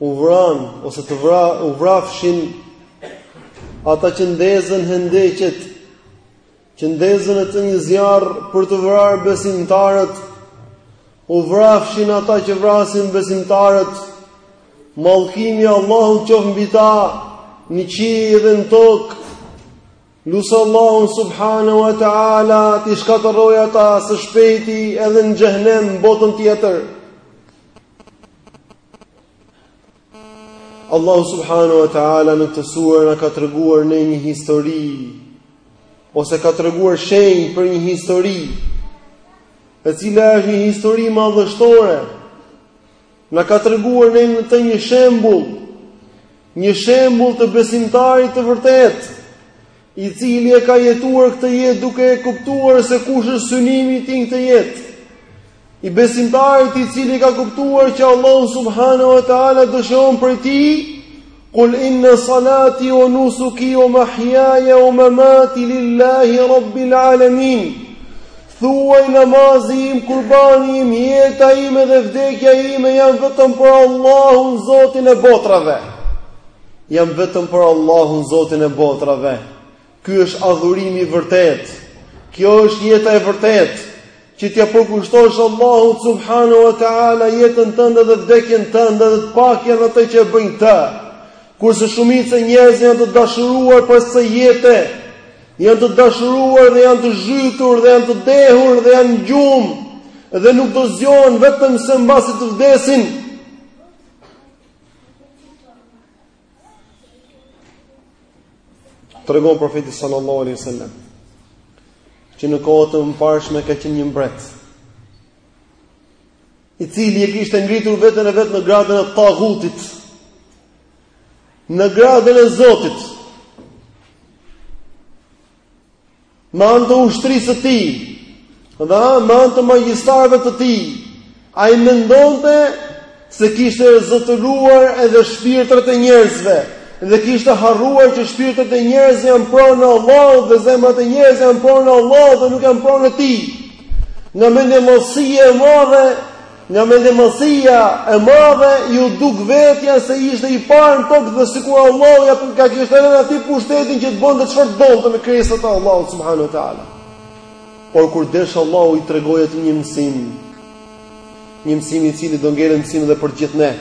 u vranë, ose të vra, u vrafshin ata që ndezën hendeqet, që ndezën atë një zjarr për të vrarë besimtarët, u vrafshin ata që vrasin besimtarët, mallkimi Allahut qoftë mbi ta, në qiej dhe në tokë, Lus Allahun subhanahu wa ta'ala, t'i shkatërrojë ata së shpejti edhe në xhehnem botën tjetër. Allahu subhanahu wa taala në këtë sure na ka treguar ne një histori ose ka treguar shenjë për një histori e cila është një histori madhështore. Na ka treguar ne në të një shembull, një shembull të besimtarit të vërtetë, i cili e ka jetuar këtë jetë duke e kuptuar se kush është synimi i tij në këtë jetë, i besimtarit i cili e ka kuptuar që Allahu subhanahu wa taala dëshiron prej tij, kul inna salati wa nusuki wa mahyaya wa mamati lillahi rabbil alamin. Thuaj namazi im, kurbani im, jeta ime dhe vdekja ime janë vetëm për Allahun Zotin e botrave. Janë vetëm për Allahun Zotin e botrave. Ky është adhurimi i vërtetë. Kjo është jeta e vërtetë. Që t'ia përkushtosh Allahut subhanahu wa taala jetën tënde dhe vdekjen tënde dhe të pakë janë ata që e bëjnë këtë. Kurse shumica e njerëzve janë të dashuruar pas kësaj jete, Janë të dashuruar dhe janë të zhytur dhe janë të dehur dhe janë në gjumë dhe nuk do zgjohen vetëm se mbasi të vdesin. Tregon profeti sallallahu alaihi wasallam që në kohët e mëparshme ka qenë një mbret i cili e kishte ngritur veten e vet në gradën e tagutit në gradën e Zotit. Me anë të ushtrisë së tij, dhe me anë të magjistarëve të tij, ai mendonte se kishte zotëruar edhe shpirtrat e njerëzve dhe kishte harruar që shpirtrat e njerëzve janë pronë e Allahut dhe zemrat e njerëzve janë pronë e Allahut dhe nuk janë pronë e tij. Nga mendjemadhësia e madhe Nga mendjemadhësia e madhe iu duk vetja se ishte i parë në tokë dhe sikur Allahu ia ka kishte lënë atij pushtetin që të bënte çfarë donte me krijesat e Allahut subhanahu teala. Por kur desh Allahu i tregoi atë një mësim, një mësim i cili do ngelë mësim edhe për gjithë ne.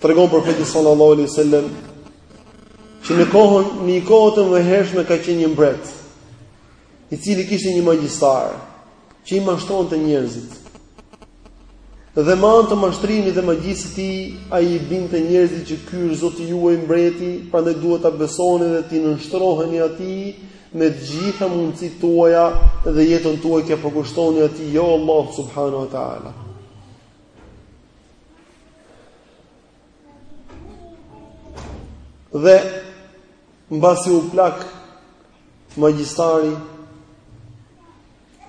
Tregon profeti sallallahu alaihi wasallam që në kohën, në kohët e mëhershme ka qenë një mbret. i cili kishte një magjistar që i mashtronte njerëzit. Dhe me anë të mashtrimit dhe magjisë së tij, ai i bindte njerëzit që ky është Zoti juaj mbreti, prandaj duhet ta besoni dhe t'i nënshtroheni atij me të gjitha mundësitë tuaja dhe jetën tuaj t'ia përkushtoni atij jo Allah subhanahu wa taala. Dhe mbasi u plak Magjistari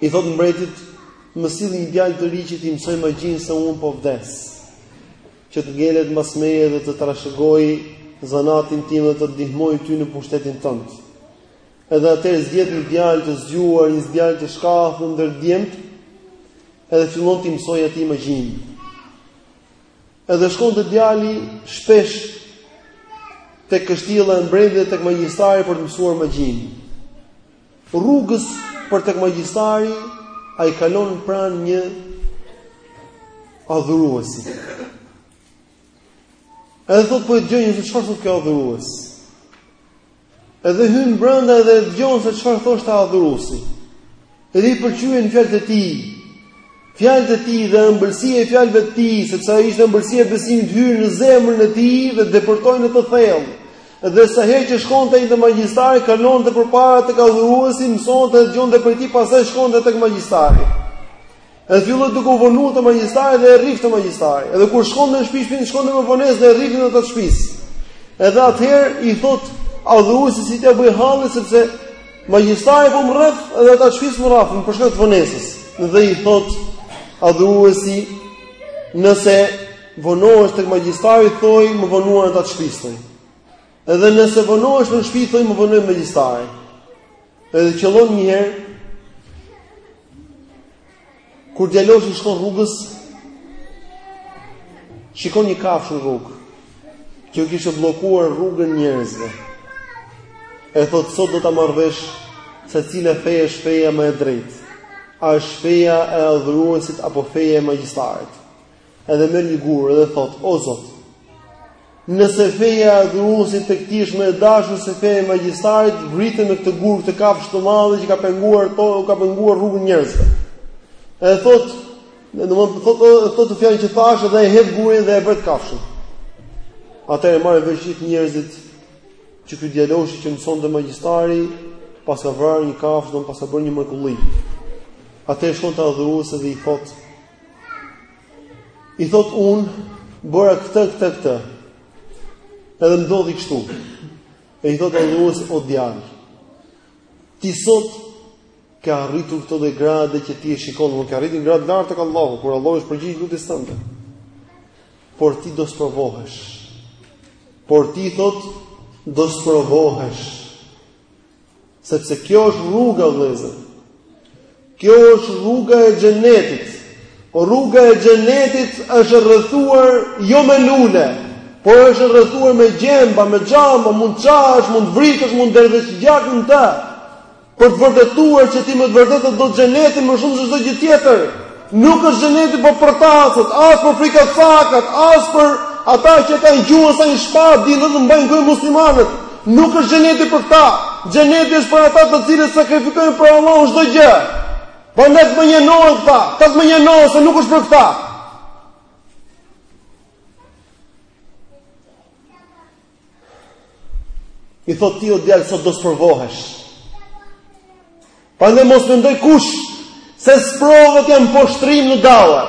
i thotë mbretit, më sill një djalë të ri që t'i mësoj magjinë se unë po vdes. Që të ngelet mbas meje dhe të trashëgojë zanatin tim dhe të ndihmojë ty në pushtetin tënd. Edhe atëherë zgjedh një djalë të zgjuar, një djalë të shkathët ndër djemt, edhe fillon t'i mësojë atij magjinë. Edhe shkonte djali shpesh tek kështjella e mbretit tek magjistari për të mësuar magjinë. Rrugës për tek magjistari ai kalon pranë një adhuruesi. Edhe thotë po e dëgjoj se çfarë thotë ky adhurues. Edhe hyn brenda dhe e dëgjon se çfarë thoshte adhuruesi. Edhe i pëlqyen fjalët e tij. Fjalët e tij dhe ëmbëlsia e fjalëve të tij, sepse ishte ëmbëlsia e besimit hyri në zemrën e tij dhe depërtoi në të thellë. Dhe sa herë që shkonte ai te magjistari, kalonte përpara tek adhuruesi, mësonte dhe dëgjonte prej tij, pastaj shkonte tek magjistari. Edhe filloi duke u vonuar te magjistari dhe e rrifte magjistari. Edhe kur shkonte në shpi, shkonte me vonesë dhe e rrifin ata të shpisë. Edhe atëherë i thotë adhuruesit si t'ia bëj hallit sepse magjistari po më rref edhe ata të shpisë më rrafin për shkak të vonesës. Dhe i thotë adhuruesi nëse vonohesh tek magjistari thuj më vonuan ata të shpisë. Edhe nëse vonohesh në shtëpi thuj më vonoi magjistari. Edhe qëllon një herë kur djaloshi shkon rrugës shikon një kafshë në rrugë që kishte bllokuar rrugën njerëzve. E thotë sot do ta marr vesh se cila fe është feja më e drejtë. A është feja e adhuruesit apo feja e magjistarit? Edhe merr një gur dhe thotë: O Zot, nëse feja e adhuruesit tek ti është më e dashur se feja e magjistarit, vrite me këtë gur këtë kafshë të madhe që ka penguar to, ka penguar rrugën njerëzve. Edhe thotë, do të thotë thotë këto fjalë që thashë dhe e hedh gurin dhe e vret kafshën. Atëherë marrin vesh gjithë njerëzit që ky djaloshi që mëson te magjistari paska vrarë një kafshë, domethënë paska bërë një mrekulli. Atëherë shkon te adhuruesi dhe i thotë I thot un bëra këtë këtë këtë. Edhe ndodhi kështu. E i thot Allahu o djalë. Ti sot ke arritur këto grade që ti e shikon, nuk ke arritur gradë lartë tek Allahu, por Allahu të është përgjigj lutjes tënde. Por ti do sprovohesh. Por ti thot do sprovohesh. Sepse kjo është rruga vëllezër. Kjo është rruga e xhenetit. Po rruga e xhenetit është e rrethuar jo me lule, por është e rrethuar me gjemba, me xhama, mund të çahesh, mund të vritesh, mund derdhësh gjak në ta. Për të vërtetuar që ti me të vërtetë do xhenetin më shumë se çdo gjë tjetër. Nuk është xheneti për përtacët, as për frikacakët, as për ata që kanë gjuhën sa një shpatë, dinë të mbajnë në gojë muslimanët. Nuk është xheneti për këta. Xheneti është për ata të cilët sakrifikojnë për Allahun çdo gjë. Prandaj të mënjanohen këta, të mënjanohen se nuk është për këta. I thot ti o djal sot do sprovohesh. Prandaj mos mendoj kush se sprovat janë poshtrim në dava.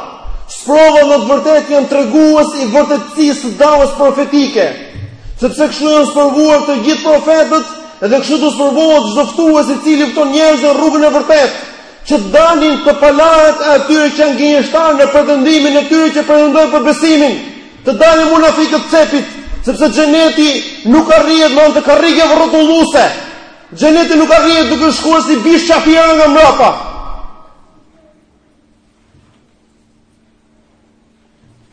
Sprovat në të vërtetë janë tregues i vërtetësisë së davës profetike. Sepse kështu janë sprovuar të gjithë profetët dhe kështu do sprovohet çdo ftues i cili fton njerëzit në rrugën e vërtetë që të dalin të palarat e atyre që janë gënjeshtarë në pretendimin e tyre që pretendojnë për besimin. Të dalin munafikët cepit, sepse xheneti nuk arrihet me anë të karrigeve rrotulluese. Xheneti nuk arrihet duke shkuar si bisht qafira nga mbrapa.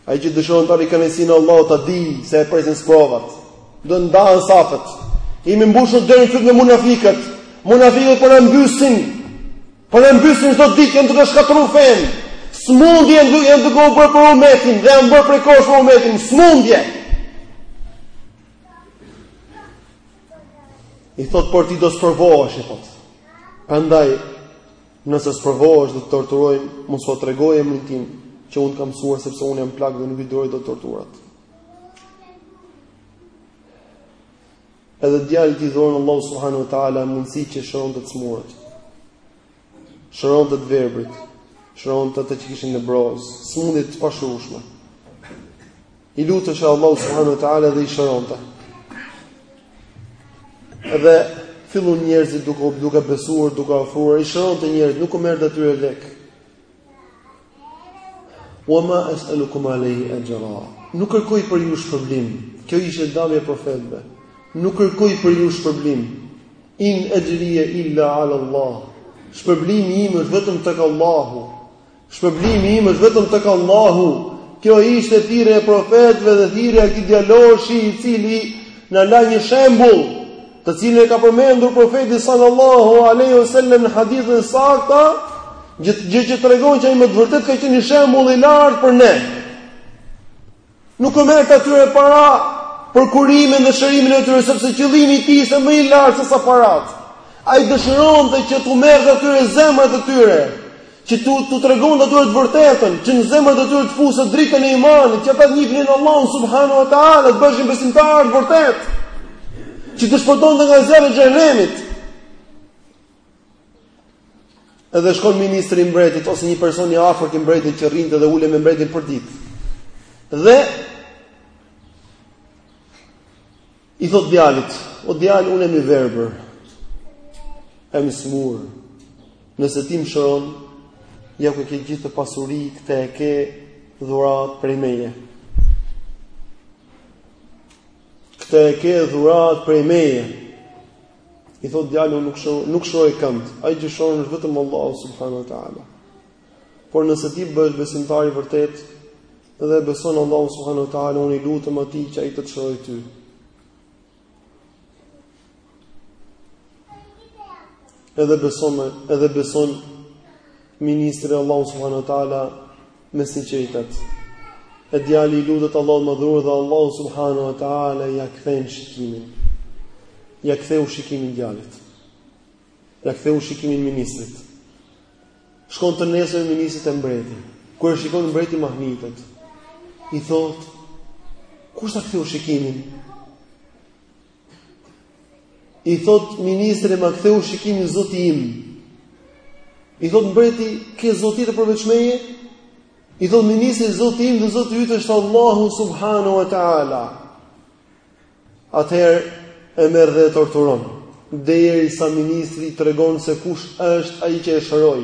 Ai që dëshon të arrijë kënaqësinë e Allahut ta di se e presin sprovat. Do ndahen safet. Jemi mbushur deri në fyt me munafikë. Munafikët po na mbysin Po na mbysin çdo ditë janë duke shkatërruar fen. Smundje janë duke u bërë për umetin dhe janë bërë prej kohësh për umetin. Smundje. I thot por ti do sprovohesh, i thot. Prandaj nëse sprovohesh do të torturojnë, mos u trego emrin tim që unë të kam mësuar sepse unë jam plak dhe nuk i duroj dot torturat. Edhe djalit i dhuron Allahu subhanahu wa taala mundësi që shëronte të smurët. Shëronte të verbrit, shëronte ata që kishin lebrozë, sëmundje të pashrueshme. I lutej Allahut subhanahu wa taala dhe i shëronte. Edhe fillojnë njerëzit duke duke besuar, duke u afruar, i shëronte njerëzit, nuk u merrte atyre lek. Wa ma as'alukum alayhi ajra. Nuk kërkoj për ju shpërblim. Kjo ishte dalja e profetëve. Nuk kërkoj për ju shpërblim. In ajriya illa 'ala Allah. Shpërblimi im është vetëm tek Allahu. Shpërblimi im është vetëm tek Allahu. Kjo ishte thirrja e profetëve dhe thirrja e këtij djaloshi i cili na la një shembull të cilën e ka përmendur profeti sallallahu alaihi wasallam në hadithin e saktë, gjë që tregon që ai me të vërtet ka qenë një shembull i lartë për ne. Nuk u merrte atyre para për kurimin dhe shërimin e tyre sepse qëllimi i tij ishte më i lartë se sa paratë. Ai dëshironte që t'u merrte atyre zemrat e tyre, Që t'u t'u tregonte atyre të vërtetën, që në zemrat e tyre të fuste dritën e imanit, që ata të njihnin Allahun subhanahu wa taala, të bëheshin besimtarë të vërtetë. Që të shpëtonte nga zjarri i xhehenemit. Edhe shkon ministri i mbretit ose një person i afërt i mbretit që rrinte dhe ulej me mbretin përditë. Dhe I thot djalit, o djal, unë jam i verbër, jam i smur, nëse ti më shëron, ja ku ke gjithë kët pasuri, këto e ke dhurat prej meje. Këto e ke dhurat prej meje. I thot djali, unë nuk shëroj, nuk shëroj kënd, ai që shëron është vetëm Allahu, subhanahu ta'ala. Por nëse ti bëhesh besimtar i vërtet dhe beson Allahu subhanahu wa taala, unë lutem atij që ai të të shërojë ty. Edhe beson, edhe beson ministri Allahu subhanahu wa taala me sinqeritet. E djali i lutet Allahut madhëruar dhe Allahu subhanahu wa taala ja kthen shikimin. Ja ktheu shikimin djalit. Ja ktheu shikimin ministrit. Shkon të nesërmen ministri te mbreti. Kur e shikon mbreti mahnitet. I thot: "Kush ta ktheu shikimin?" I thot ministri: "Ma ktheu shikimin zoti im." I thot mbreti: "Ke zot tjetër përveç meje?" I thot ministri: "Zoti im dhe zoti yt është Allahu subhanahu wa taala." Atëherë e merr dhe e torturon, deri sa ministri i tregon se kush është ai që e shëroi.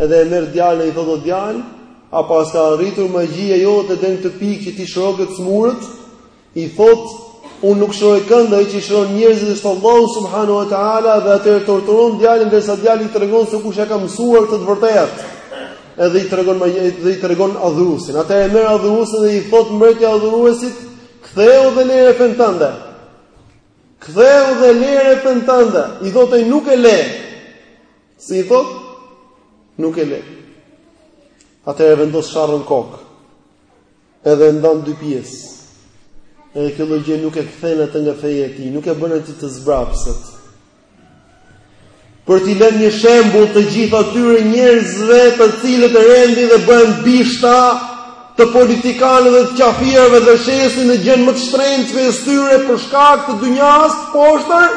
Edhe e merr djalin i thotë o djalë, a paska arritur magjia jote deri në këtë pikë që ti shëron të smurët? I thotë, unë nuk shëroj kënd, ai që shëron njerëzit është Allahu subhanahu wa taala dhe atëherë e torturon djalin derisa djali i tregon se kush e ka mësuar këtë të vërtetë. Edhe i tregon dhe i tregon adhuruesin. Atëherë e merr adhuruesin dhe i thotë mbreti adhuruesit, Ktheu dhe lere fenë tënde. Ktheu dhe lere fenë tënde. I thotë ai nuk e le. Si i thotë? Nuk e le. Atëherë e vendos sharrën në kokë. Edhe e ndan dy pjesë. Edhe kjo lloj gjë nuk e kthen atë nga feja e tij, nuk e bën atë të zbrapset. për t'i lënë një shembull të gjithë atyre njerëzve të cilët rendin dhe bëhen bishta të politikanëve dhe të qafirëve dhe shesin dhe gjënë më të shtrenjtë të tyre për shkak të dynjasë të poshtër,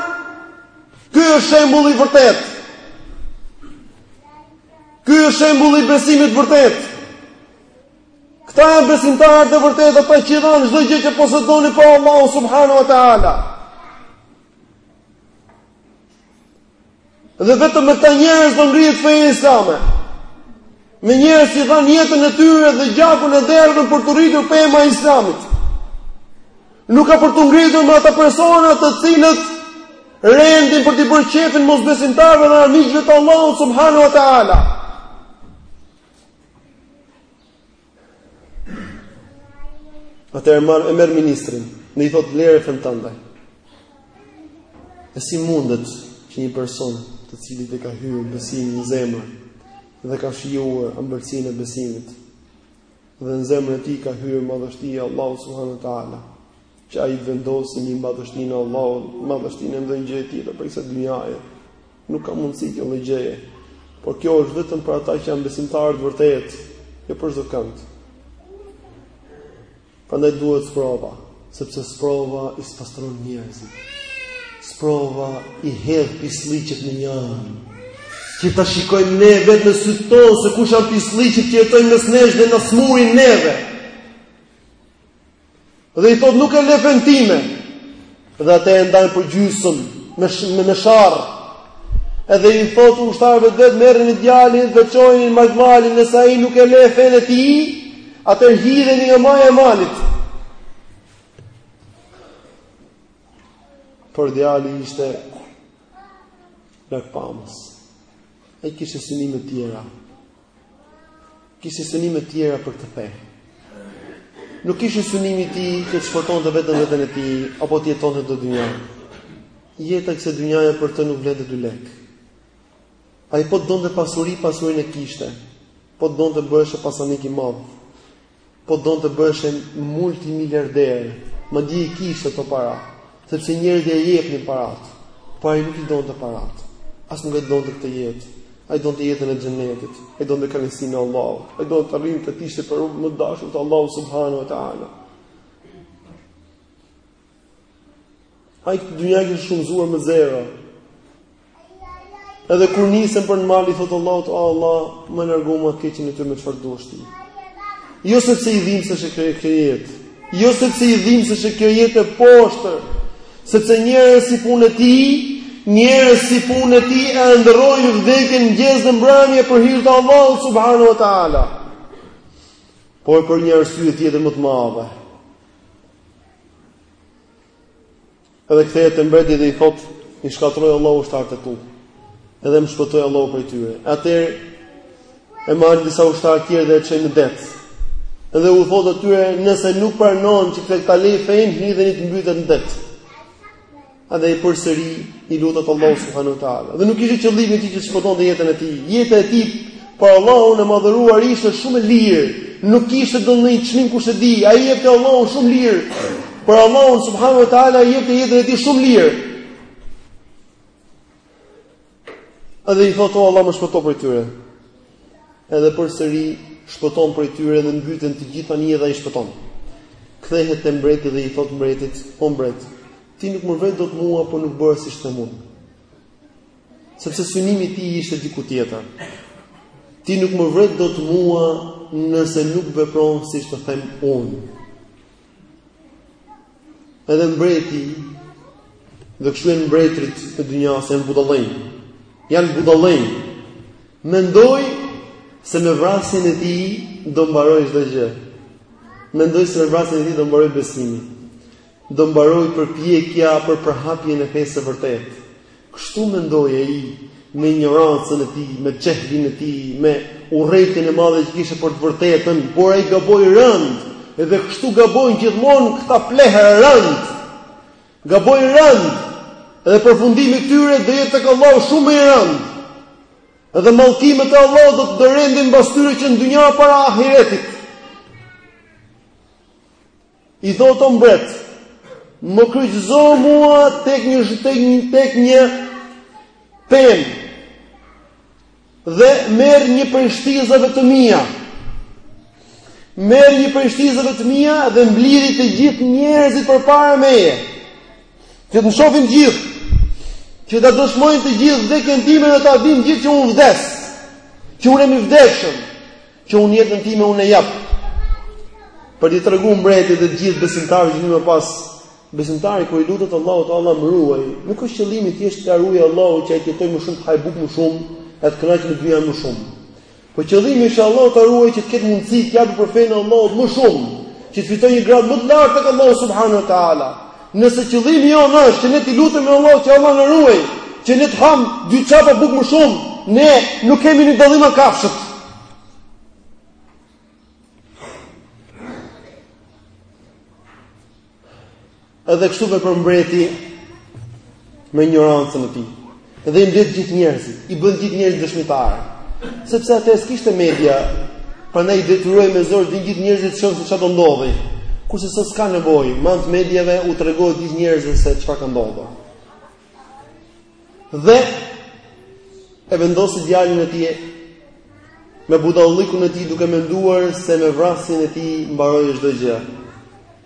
ky është shembulli i vërtetë. Ky është shembulli i besimit të vërtetë. Këta janë besimtarë të vërtetë, ata që dhanë çdo gjë që posedonin për Allahun subhanahu wa ta'ala. Dhe vetëm me këta njerëz do ngrihet feja islame. Me njerëz që dhanë jetën e tyre dhe gjakun e derdhën për t'u rritur pema e Islamit. Nuk ka për t'u ngritur me ata persona të cilët rendin për t'i bërë qejfin mosbesimtarëve dhe armiqve të Allahut subhanahu wa taala. Atëherë marr e merr ministrin, dhe i thotë lere fenë tënde. E si mundet që një person të cilit i ka hyrë besimi në zemër dhe ka shijuar ëmbëlsinë e besimit dhe në zemrën e tij ka hyrë madhështia e Allahut subhanahu wa taala Që ai të vendosi mbi madhështinë e Allahut, madhështinë e ndonjë gjëje tjetër prej kësaj dynjaje. Nuk ka mundësi kjo lloj gjëje. Por kjo është vetëm për ata që janë besimtarë të vërtetë, jo për çdo kënd. Prandaj duhet sprova, sepse sprova i spastron njerëzit. Sprova i hedh pisllëqet në një anë. Që ta shikojmë ne vetë me sytë tonë se kush janë pisllëqet që jetojnë mes nesh dhe na sëmurin neve. Dhe i thot nuk e le fenë time. Dhe atë e ndajnë për gjysëm me me, me sharrë. Edhe i thot ushtarëve të vet merreni djalin dhe çojeni në majë malit, nëse ai nuk e le fenë e tij, atëherë hidheni nga maja e malit. Por djali ishte largpamës. Ai kishte synime të tjera. Kishte synime të tjera për këtë fe. Nuk ishte synimi i tij që të shpëtonte vetëm veten e tij apo të jetonte në dynja. Jeta e kësaj dynjaje për të nuk vlente dy lekë. Ai po të donte pasuri, pasurinë e kishte. Po të donte bëheshe pasanik i madh. po don të bëhej multimiliarder, madje i kishte ato para, sepse njerëzit ia jepnin paratë, por ai nuk i donte paratë, as nuk e donte këtë jetë. Ai donte jetën e xhenetit, ai donte kënaqësinë e Allahut, ai donte të rrinte të ishte prej më të dashurve të Allahut subhanahu wa taala. Ai këtë dynja e ke shumëzuar me zero. Edhe kur niset për në mal i thotë Allahut, "O Allah, më largo ma të keqen e tyre me çfarë duash ti." Jo sepse i dhimbsej kjo jetë. Jo sepse i dhimbsej kjo jetë e poshtër, sepse njerëz si punë e tij, njerëz si punë e tij e ëndërrojnë vdekjen mëngjes dhe mbrëmje për hir të Allahut subhanahu wa taala. Por për një arsye tjetër më të madhe. Edhe kthehet te mbreti dhe i thotë, i shkatërroi Allahu ushtarët e tu. Edhe më shpëtoi Allahu prej tyre. Atëherë e merr disa ushtarë të tjerë dhe e çon në det. Edhe u thotë atyre, nëse nuk pranon që ky ta lejë fenë, hidheni të mbytet në det. Edhe ai përsëri i lutet Allahut subhanahu wa taala. Dhe nuk ishte qëllimi i tij që të shpëtonte jetën e tij. Jeta e tij për Allahun e madhëruar ishte shumë e lirë. Nuk kishte ndonjë çmim kush e di. Ia jepte Allahut shumë lirë. Për Allahun subhanahu wa taala e jepte jetën e tij shumë lirë. Edhe i thotë, o Allah, më shpëto prej tyre. Edhe përsëri, shpëton prej tyre dhe mbyten të gjithë ata dhe ai shpëton. Kthehet te mbreti dhe i thotë mbretit, o mbret, ti nuk më vret dot mua, po nuk bëre siç të them unë. Sepse synimi i tij ishte diku tjetër. Ti nuk më vret dot mua nëse nuk vepron siç të them unë. Edhe mbreti dhe kështu janë mbretërit e dynjasë janë budallëj. Janë budallëj. Mendoi se me vrasjen e tij do mbarojë çdo gjë. Mendoi se me vrasjen e tij do mbarojë besimi. Do mbarojë përpjekja për përhapjen e fesë së vërtetë. Kështu mendoi ai me injorancën e tij, me xhehlin e tij, me urrejtjen e madhe që kishte për të vërtetën, por ai gaboi rëndë. Edhe kështu gabojnë gjithmonë këta plehra rëndë. Gabojnë rëndë. Edhe përfundimi i tyre do jetë tek Allahu shumë më i rëndë. Edhe mallkimet e Allahut do të rendin mbas tyre që në dynja para ahiretit. I thotë o mbret, më kryqëzo mua tek një tek një tek një pemë dhe merr një prej shtizave të mia. Merr një prej shtizave të mia dhe mblidhi të gjithë njerëzit përpara meje. Që të më shohin të gjithë. Që ta dëshmojnë të gjithë vdekjen time dhe ta dinë të gjithë që unë vdes. Që unë jam i vdekshëm. Që unë jetën time unë e jap për t'i treguar mbretit dhe të gjithë besimtarëve që më pas. Besimtari kur i lutet Allahut Allah më ruaj, nuk është qëllimi thjesht ta ruajë Allahu që ai të jetojë më shumë të hajë bukë më shumë, e të kënaqet në dynja më shumë. Po qëllimi është Allahu ta ruajë që të ketë mundësi të japë për fenë e Allahut më shumë, që të fitojë një gradë më të lartë tek Allahu subhanahu wa taala. Nëse qëllimi jonë është që ne t'i lutemi Allahut që Allah na ruaj, që ne të hamë dy çapa bukë më shumë, ne nuk kemi një dallim me kafshët. Edhe kështu e merr mbreti me injorancën e tij. Dhe i mbledh gjithë njerëzit, i bën gjithë njerëzit dëshmitarë. Sepse atëherë s'kishte media, prandaj i detyroi me zor të gjithë njerëzit të shohin se ça do ndodhi. Kurse sot s'ka nevojë, me anë të mediave u tregohet gjithë njerëzve se çfarë ka ndodhur. Dhe e vendosi djalin e tij me budallikun e tij duke menduar se me vrasjen e tij mbaroi çdo gjë.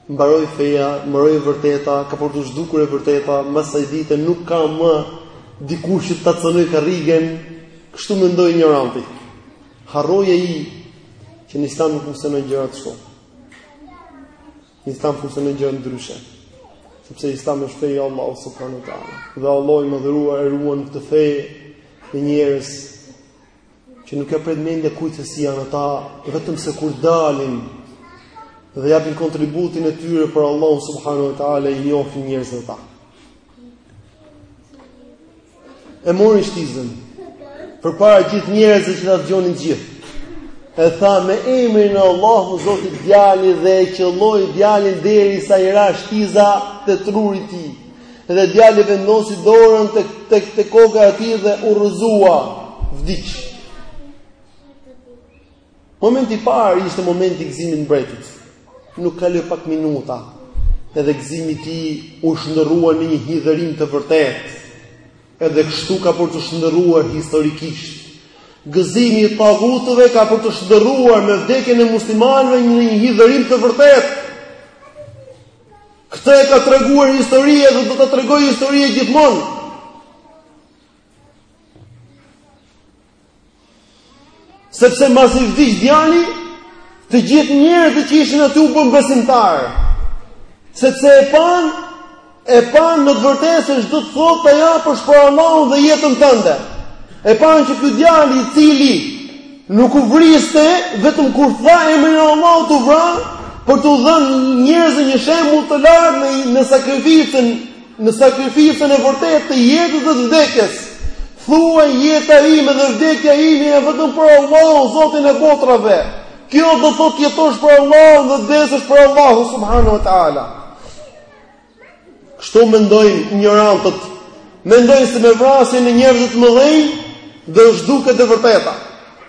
Mbaroi feja, mbaroi e vërteta, ka për t'u zhdukur e vërteta, mas asaj dite nuk ka më dikush që ta cënojë karrigen, kështu mendoi injoranti. Harroi ai që në Islam nuk funksionojnë gjërat ashtu. Në Islam funksionojnë gjërat ndryshe. Sepse Islami është feja e Allahut subhanuhu teala. Dhe Allahu i madhëruar e ruan këtë fe me njerëz që nuk ia pret mendja kujt se si janë ata, vetëm se kur dalin dhe japin kontributin e tyre për Allahun subhanuhu teala i njohin njerëzit ata. E mori shtizën përpara gjithë njerëzve që ta dëgjonin gjithë. E tha me emrin e Allahut Zotit të djalit dhe e qëlloi djalin derisa i ra shtiza te truri i tij. Dhe djali vendosi dorën tek tek te koka e tij dhe u rrëzua, vdiq. Momenti i parë ishte momenti i gëzimit të mbretit. Nuk kaloi pak minuta edhe gëzimi i tij u shndërrua në një hidhërim të vërtetë. Edhe kështu ka për t'u shndërruar historikisht. Gëzimi i tavutëve ka për t'u shndërruar me vdekjen e muslimanëve në një hidhërim të vërtetë. Këtë e ka treguar historia dhe do ta tregojë historia gjithmonë. Sepse mbasi vdiq djali, të gjithë njerëzit që ishin aty u bënë besimtarë. Sepse e panë, e panë në të vërtetë se ç'do të thotë ta japësh për Allahun dhe jetën tënde. E panë që ky djalë i cili Nuk u vriste vetëm kur tha emrin e Allahut u vra për t'u dhënë njerëzve një shembull të lartë në në sakrificën, në sakrificën e vërtetë të jetës dhe të vdekjes. Thuaj jeta ime dhe vdekja ime janë vetëm për Allahun, Zotin e botrave. Kjo do thotë të jetosh për Allahun dhe të vdesësh për Allahun subhanahu wa taala. Kështu mendojnë injorantët. Mendojnë se me vrasjen e njerëzve të mëdhenj do të zhduket e vërteta.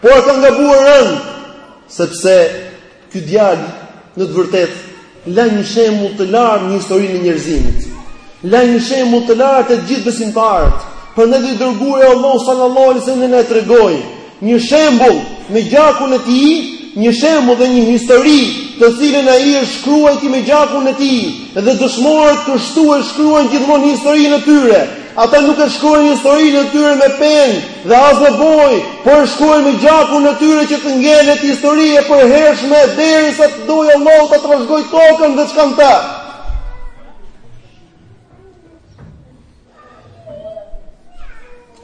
Por ata kanë gabuar rëndë, sepse ky djalë në të vërtetë la një shembull të lartë në historinë e njerëzimit. La një shembull të lartë te gjithë besimtarët. Prandaj dhe i dërguari i Allahut sallallahu alejhi ue selem na e tregoi Një shembull me gjakun e tij, një shembull dhe një histori, të cilën ai e shkruajti me gjakun e tij, dhe dëshmorët kështu e shkruajnë gjithmonë historinë e tyre. Ata nuk e shkruajnë historinë e tyre me penë dhe as me bojë, por e shkruajnë me gjakun e tyre që të ngelet histori e përhershme derisa të dojë Allahu ta trashëgojë tokën dhe çka në të.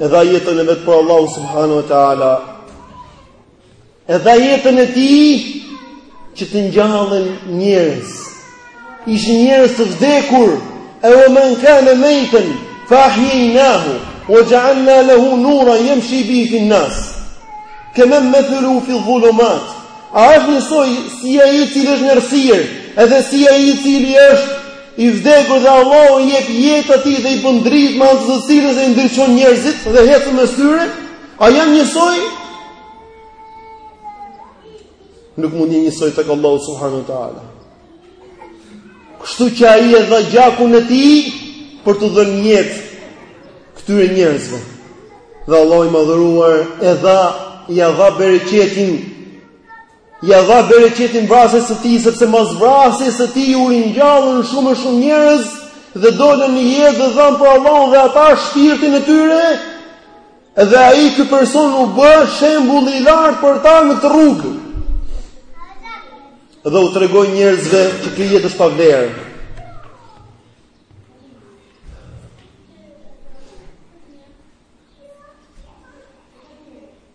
E dha ai jetën e vet për Allahun subhanahu wa taala. E dha ai jetën e tij që të ngjallen njerëz. Ishin njerëz të vdekur, e ue men kane mejten, fa ahjejnahu, ue xhealna lehu nura, jemshi bihi fin nas. Kemen metheluhu fi dhulumat, a është njësoj si ai i cili është në errësirë, edhe si ai i cili është I vdekur dhe Allahu i jep jetë atij dhe i bën dritë me anë të së cilës ai ndriçon njerëzit dhe ecën mes tyre, a janë njësoj? Nuk mund të jenë njësoj tek Allahu subhanahu wa taala. Kështu që ai e dha gjakun e tij për t'u dhënë jetë këtyre njerëzve. Dhe Allahu i madhëruar e dha ia dha bereqetin Ia dha bereqetin vrasjes së tij, sepse mas vrasjes së tij u ringjallën shumë e shumë njerëz dhe dolën në jetë dhe dhanë për Allahun dhe ata shpirtin e tyre. Dhe ai ky person u bë shembull i lartë për ta në këtë rrugë. Dhe u tregoi njerëzve që kjo jetë është pa vlerë.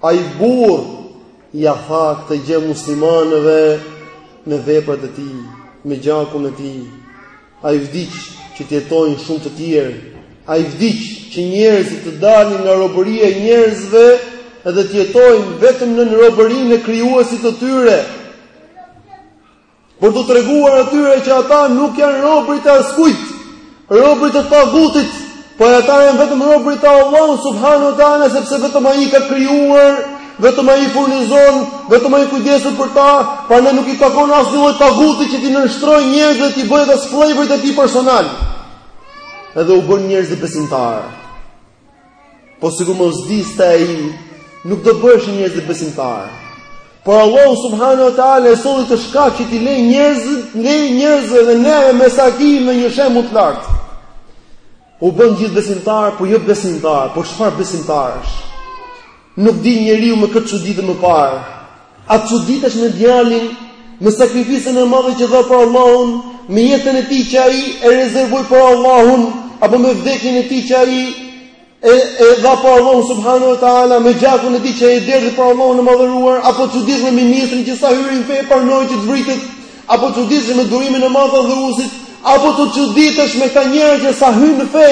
Ai burrë ua tha këtë gjë muslimanëve me veprat e tij, me gjakun e tij. Ai vdiq që të jetojnë shumë të tjerë. Ai vdiq që njerëzit të dalin nga robëria e njerëzve dhe të jetojnë vetëm nën robërinë e krijuesit të tyre. Për t'u treguar atyre që ata nuk janë robërit e askujt, robërit e tagutit, por ata janë vetëm robërit e Allahut subhanahu wa taala sepse vetëm ai ka krijuar, vetëm ai furnizon, vetëm ai kujdeset për ta, prandaj nuk i takon asnjë lloj taguti që t'i nënshtrojë njerëzit dhe t'i bëjë skllevër të tij personal. Edhe u bën njerëzit besimtarë. Po sikur mos vdiste ai, nuk do bëheshin njerëzit besimtarë. Por Allahu subhanahu wa taala e solli këtë shkak që t'i lejë njerëzit, t'i lejë njerëzve dhe neve më saktë me një shembull të lartë. U bën gjithë besimtar, po jo besimtar, po çfarë besimtarësh? Nuk di njeriu me kë të çuditet më parë. A çuditesh me djalin me sakrificën e madhe që dha për Allahun, me jetën e tij që ai e rezervoi për Allahun, apo me vdekjen e tij që ai e e dha për Allahun subhanahu wa taala, me gjakun e tij që e derdhi për Allahun e madhëruar, apo çuditesh me ministrin që sa hyri në fe pranoi që të vritet Apo çuditesh me durimin e madh të adhuruesit, apo të çuditesh me këta njerëz që sa hyjnë në fe,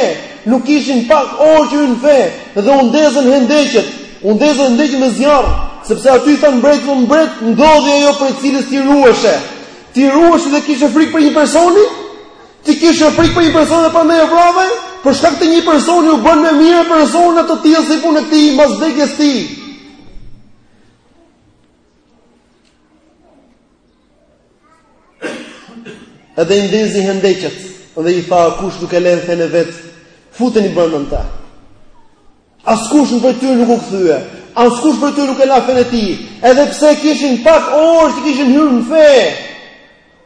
nuk kishin pak orë që hynë në fe dhe u ndezën hendeqet, u ndezën hendeqet me zjarr, sepse aty i thanë mbret, o mbret, ndodhi ajo prej së cilës ti ruheshe. Ti ruheshe dhe kishe frikë prej një personi? Ti kishe frikë për një person dhe prandaj e vrave? Për shkak të një personi u bën me mijëra persona të tillë si puna e tij mbas vdekjes së tij. Edhe i ndezi hendeqet dhe i tha kush nuk e len fen e vet, futeni brenda në ta. Askush prej tyre nuk u kthye. Askush prej tyre nuk e la fen e tij, edhe pse kishin pak orë që kishin hyrë në fe.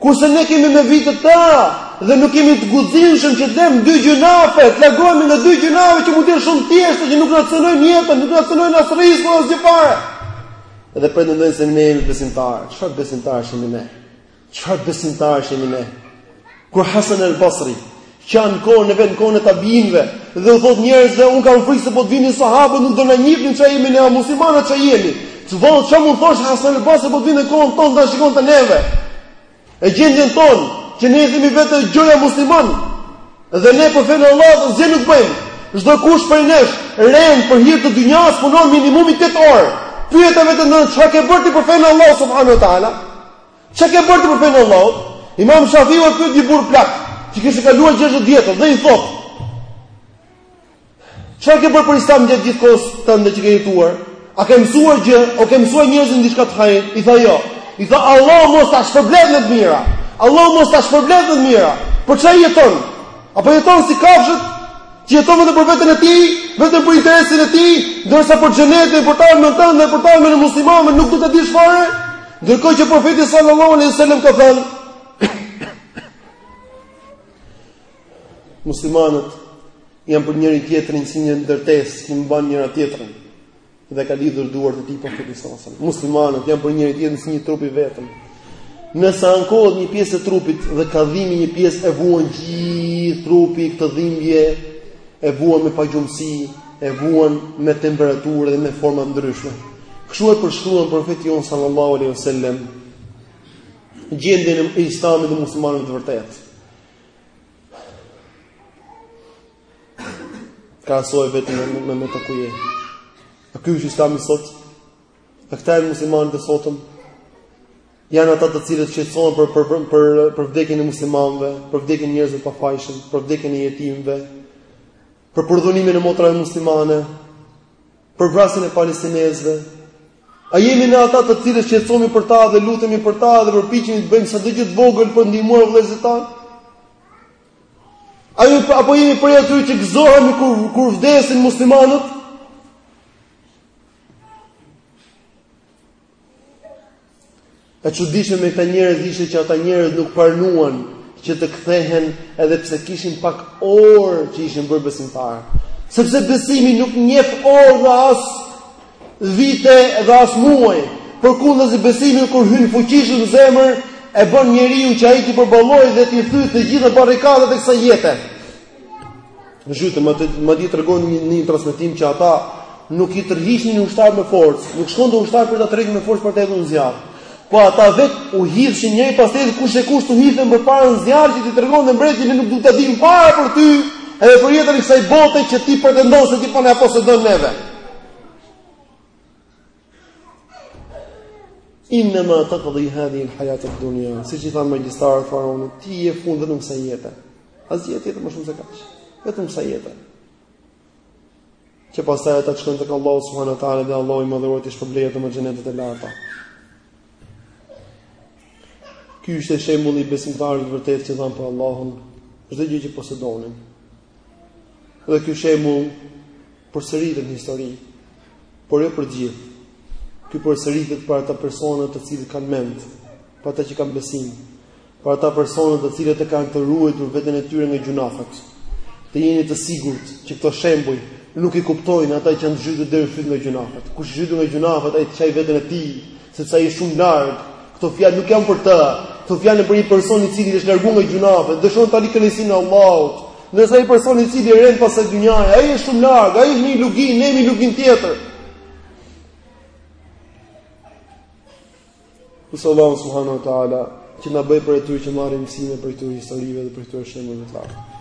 Kurse ne kemi me vite të tëra dhe nuk jemi të guximshëm që të lëmë dy gjynafe, të largohemi nga dy gjynafe që mund të jenë shumë të thjeshta që nuk na cënojnë jetën, nuk na cënojnë as rizkun asgjë fare. Dhe pretendojmë se ne jemi besimtarë. Çfarë besimtarë jemi ne? Çfarë besimtarë jemi ne? Kur Hasan al-Basri qan në kohën e vet, në kohën e tabinëve, dhe u thotë njerëzve, un kam frikë se po të vinin sahabët, nuk do na njihnin ça jemi ne, a muslimanë ça jemi. Ça mund të thoshte Hasan al-Basri po të vinte në kohën tonë, të na shikonte neve. E gjendjen tonë, që ne i themi vetes gjoja musliman, dhe ne për fenë e Allahut asgjë nuk bëjmë, çdokush prej nesh, rend për hir të dynjas, punon minimumi 8 orë, pyete veten ça ke bërë ti për fenë e Allahut, subhanahu wa taala, ça ke bërë ti për fenë e Allahut, imam Shafiu e pyet një burrë plak, që kishte kaluar 60 vjetët, dhe i thotë, Çfarë ke bërë për Islam gjatë gjithë kohës tënde që ke jetuar? A ke mësuar gjë? A ke mësuar njerëzit diçka të hajrit? I tha jo. I tha Allahu mos ta shpërbleftë me të mira. Allahu mos ta shpërbleftë me të mira. Për çfarë jeton? Apo jeton si kafsha? Që jeton vetëm për veten e tij, vetëm për interesin e tij, ndërsa për xhenetin, për të ardhmen tënde, për të ardhmen e muslimanëve nuk do të dish fare? Ndërkohë që profeti sallallahu alaihi wasallam ka thënë muslimanët Janë për njëri tjetrin si një ndërtesë që mban njëra tjetrën dhe ka lidhur duart e tij profeti sallallahu alaihi wasallam. Muslimanët janë për njëri tjetrin si një trup i vetëm. Nëse ankohet një pjesë e trupit dhe ka dhimbje një pjesë e vuan gjithë trupi këtë dhimbje e vuan me pagjumësi, e vuan me temperaturë dhe me forma të ndryshme. Kështu e përshkruan profeti jonë sallallahu alaihi wasallam gjendjen e islamit dhe muslimanëve të vërtetë. Krahasoje vetëm me, me, me ta kur. A ky është islami sot? A këta janë muslimanët e sotëm? Janë ata të cilët shqetësohen për për për për, për vdekjen e muslimanëve, për vdekjen e njerëzve të pafajshëm, për vdekjen e jetimëve. për përdhunimin e motrave muslimane, për vrasjen e palestinezëve. A jemi ne ata të cilët shqetësohemi për ta dhe lutemi për ta dhe përpiqemi të bëjmë sado gjë të vogël për t'i ndihmuar vëllezërit tanë? A jo apo jemi prej atyre që gëzohen kur kur vdesin muslimanët? E çuditshme me këta njerëz ishte që ata njerëz nuk pranuan që të kthehen edhe pse kishin pak orë që ishin bërë besimtarë. Sepse besimi nuk njeh orë dhe as vite dhe as muaj. Përkundazi besimi kur hyn fuqishëm në zemër e bën njeriun që ai t'i përballojë dhe t'i thyejë të gjitha barrikadat e kësaj jete. Në zhytë, madje tregon një, një transmitim që ata nuk i tërhiqnin ushtarët me forcë, nuk shkonte ushtari për t'i tërhequr me forcë për t'i hedhur në zjarr. Po ata vetë u hidheshin njëri pas tjetrit, kush e kush të hidhen përpara në zjarr që t'i tregonin mbretit ne nuk duam t'ia dimë fare për ty, edhe për jetën e kësaj bote që ti pretendon se ti po na e posedon neve. Inna ma taqdi hadhihi al-hayat ad-dunya. Siç i thanë magjistarët faraonit, ti i jep fund vetëm kësaj jete. Asgjë tjetër më shumë se kaq. Vetëm kësaj jete. Që pastaj ata shkojnë tek Allahu subhanahu wa taala dhe Allahu i madhëruar t'i shpërblejë me xhenetet e larta. Ky ishte shembulli i besimtarëve të vërtetë që dhanë për Allahun çdo gjë që posedonin. Dhe ky shembull përsëritet në histori, por jo për të gjithë. Ky përsëritet për ata persona të cilët kanë mend, për ata që kanë besim, për ata persona të cilët e kanë të ruajtur veten e tyre nga gjynahet. Të jeni të sigurt që këto shembuj nuk i kuptojnë ata që janë zhytur deri në fyt nga gjynahet. Kush i zhytur nga gjynahet ai qan veten e tij Sepse ai është shumë larg. Këto fjalë nuk janë për të. Këto fjalë janë për një person i cili është larguar nga gjynahet, dëshiron të arrijë kënaqësinë e Allahut. Ndërsa ai person i cili rend pas kësaj dynjaje, ai është shumë larg, ai është në një luginë, ne jemi në luginë tjetër. Lusim Allahun subhanu wa ta'ala që të na bëjë prej atyre që marrin mësime prej atyre historive dhe prej atyre shembujve të lartë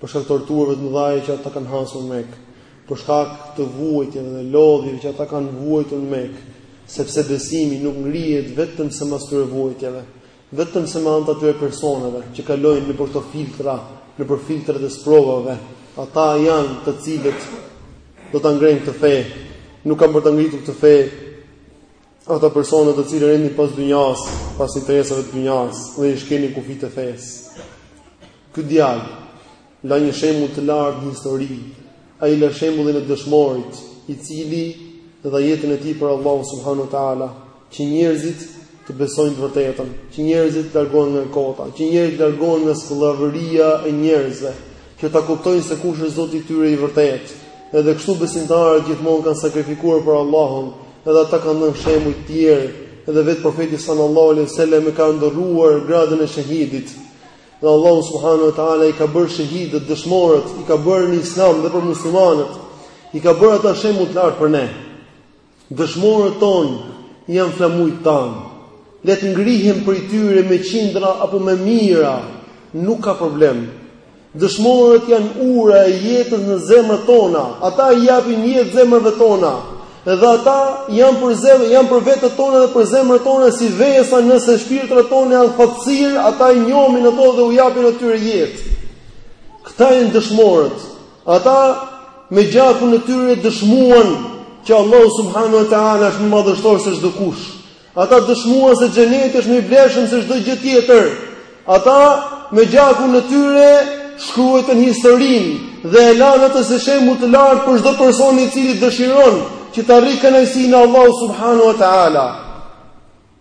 për shkak të torturave të mëdha që ata kanë hasur në Mekë, për shkak të vuajtjeve dhe lodhjeve që ata kanë vuajtur në Mekë, sepse besimi nuk ngrihet vetëm se mas atyre vuajtjeve, vetëm se me anë të atyre personave që kalojnë nëpër këto filtra, nëpër filtrat e sprovave, ata janë të cilët do ta ngrenë këtë fe, nuk kanë për ta ngritur këtë fe Ata persona të cilët rendin pas dynjasë, pas interesave të dynjasë dhe i shkelin kufijtë e fesë. Ky djalë la një shembull të lartë në histori. Ai la shembullin e dëshmorit, i cili dha jetën e tij për Allahu subhanahu wa taala, që njerëzit të besojnë të vërtetën, që njerëzit të largohen nga e kota, që njerëzit të largohen nga skllavëria e njerëzve, që ta kuptojnë se kush është Zoti i tyre i vërtetë. Edhe kështu besimtarët gjithmonë kanë sakrifikuar për Allahun, edhe ata kanë dhënë shembuj të tjerë, edhe vetë profeti sallallahu alejhi wa sellem e ka nderuar gradën e shehidit. Dhe Allahu subhanahu wa taala i ka bërë shehidët dëshmorët, i ka bërë në Islam dhe për muslimanët, i ka bërë ata shembuj të lartë për ne. Dëshmorët tanë janë flamujt tanë. Le të ngrihen prej tyre me qindra apo me mijëra, nuk ka problem. Dëshmorët janë ura e jetës në zemrat tona. Ata i japin jetë zemrave tona. Dhe ata janë për zemrën, janë për vetet tona dhe për zemrat tona si vesa nëse shpirtrat tona janë thatësirë, ata i njomin ato dhe u japin atyre jetë. Këta janë dëshmorët. Ata me gjakun e tyre dëshmuan që Allahu subhanahu wa taala është më madhështor se çdo kush. Ata dëshmuan se xheneti është më i vlefshëm se çdo gjë tjetër. Ata me gjakun e tyre shkruajtën historinë dhe e lanë atë si shembull të lartë për çdo person i cili dëshiron që të arrijë kënaqësinë e Allahut subhanahu wa taala.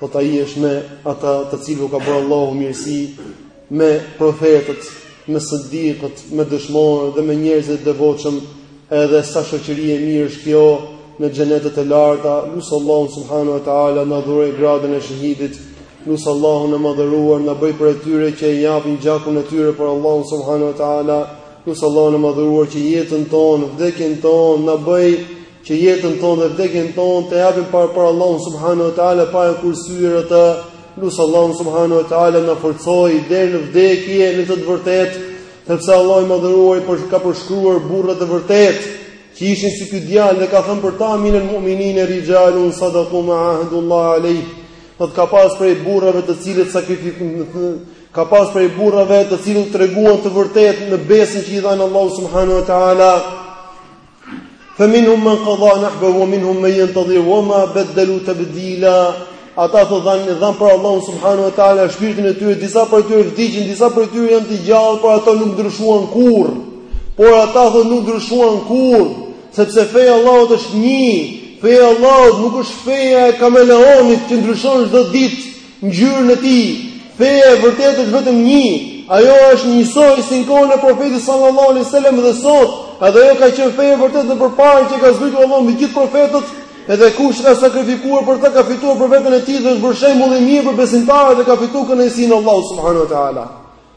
Po ta jesh me ata të cilë u ka bërë Allahu mirësi me profetët, me sidikët, me dëshmorët dhe me njerëzit e devotshëm edhe sa shoqëri e mirë është kjo në xhenetet e larta, lus Allahun subhanahu wa ta'ala na dhurojë gradën e shehidit, lus Allahun e madhëruar na bëjë prej atyre që e japin gjakun e tyre për Allahun subhanahu wa ta'ala, lus Allahun e madhëruar që jetën tonë, vdekjen tonë, na bëjë që jetën tonë dhe vdekjen tonë ta japim pa për Allahun subhanahu wa taala pa e kursyer atë lus Allahun subhanahu wa taala na forcojë deri në vdekje në këtë të vërtetë sepse Allahu i madhëruar po i ka përshkruar burrat e vërtetë që ishin si ky djalë dhe ka thënë për ta minel mu'minin rijalun sadaqu ma ahdullahi alayh thotë ka pas prej burrave të cilët sa ka pas prej burrave të cilët treguan të vërtetë në besën që i dhanë Allahut subhanahu wa taala Fa minhum man qada nahba wa minhum man yantazir wa ma badalu tabdila. Ata thotë dha e dhanë për Allahun subhanahu wa taala shpirtin e tyre, disa prej tyre vdiqin, disa prej tyre janë të gjallë, por ata nuk ndryshuan kurrë. Por ata thotë nuk ndryshuan kurrë, sepse feja e Allahut është një. Feja e Allahut nuk është feja e kameleonit që ndryshon çdo ditë, Ngjyrën e tij, feja e vërtetë është vetëm një, ajo është njësoj si në kohën e profetit sallallahu alaihi wasallam dhe sot, edhe ajo ka qenë feja e vërtetë dhe përpara që ka zbritur Allahu me gjithë profetët, edhe kush ka sakrifikuar për të ka fituar për veten e tij dhe është bërë shembull i mirë për besimtarët dhe ka fituar kënaqësinë e Allahut subhanahu wa taala.